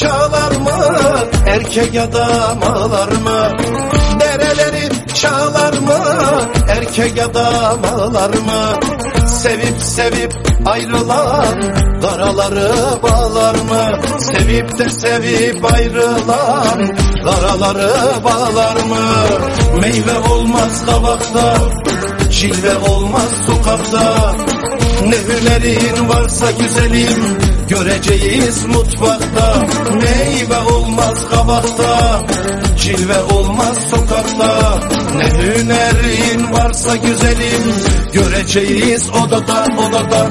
Çağlar mı? Erkek adam ağlar mı? Dereleri çağlar mı? Erkek adam ağlar mı? Sevip sevip ayrılan Karaları bağlar mı? Sevip de sevip ayrılan Karaları bağlar mı? Meyve olmaz kabakta Cilve olmaz sokakta ne hünerin varsa güzelim Göreceğiz mutfakta Meyve olmaz kabakta Cilve olmaz sokakta. Ne hünerin varsa güzelim Göreceğiz odada odada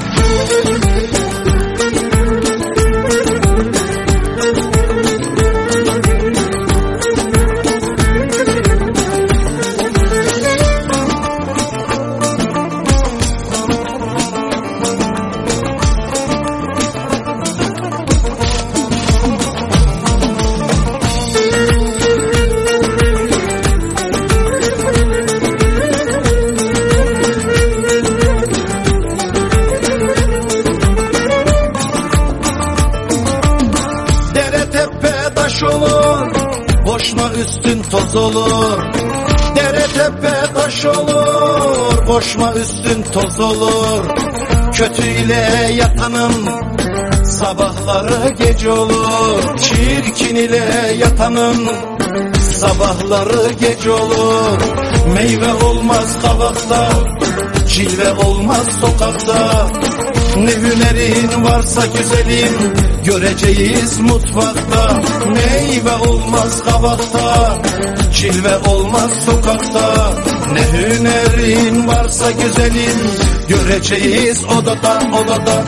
taş olur Boşma üstün toz olur. Dere tepe taş olur Boşma üstün toz olur. Kötüyle yatanın Sabahları gece olur. Çirkin ile yatanın Sabahları gece olur. Meyve olmaz kabakta Cilve olmaz sokakta Ne hünerin varsa güzelim Göreceğiz mutfakta. Meyve olmaz kabakta Cilve olmaz sokakta. Ne hünerin varsa güzelim Göreceğiz odada odada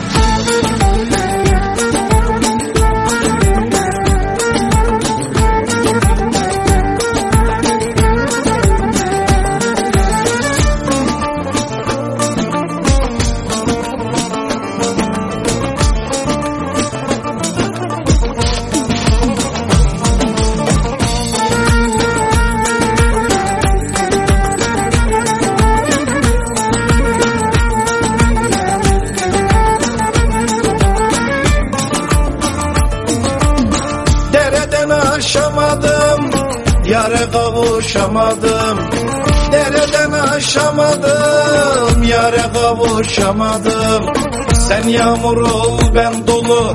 aşamadım Yare kavuşamadım Dereden aşamadım Yare kavuşamadım. Sen yağmur ol ben dolu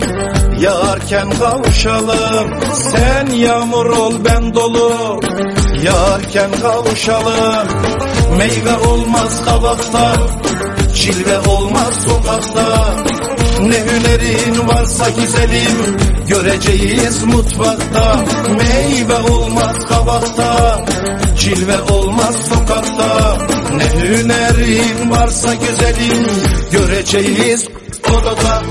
Yağarken kavuşalım. Sen yağmur ol ben dolu Yağarken kavuşalım. Meyve olmaz kabakta Cilve olmaz sokakta. Ne hünerin varsa güzelim Göreceğiz mutfakta Meyve olmaz kabakta Cilve olmaz sokakta. Ne hünerin varsa güzelim Göreceğiz odada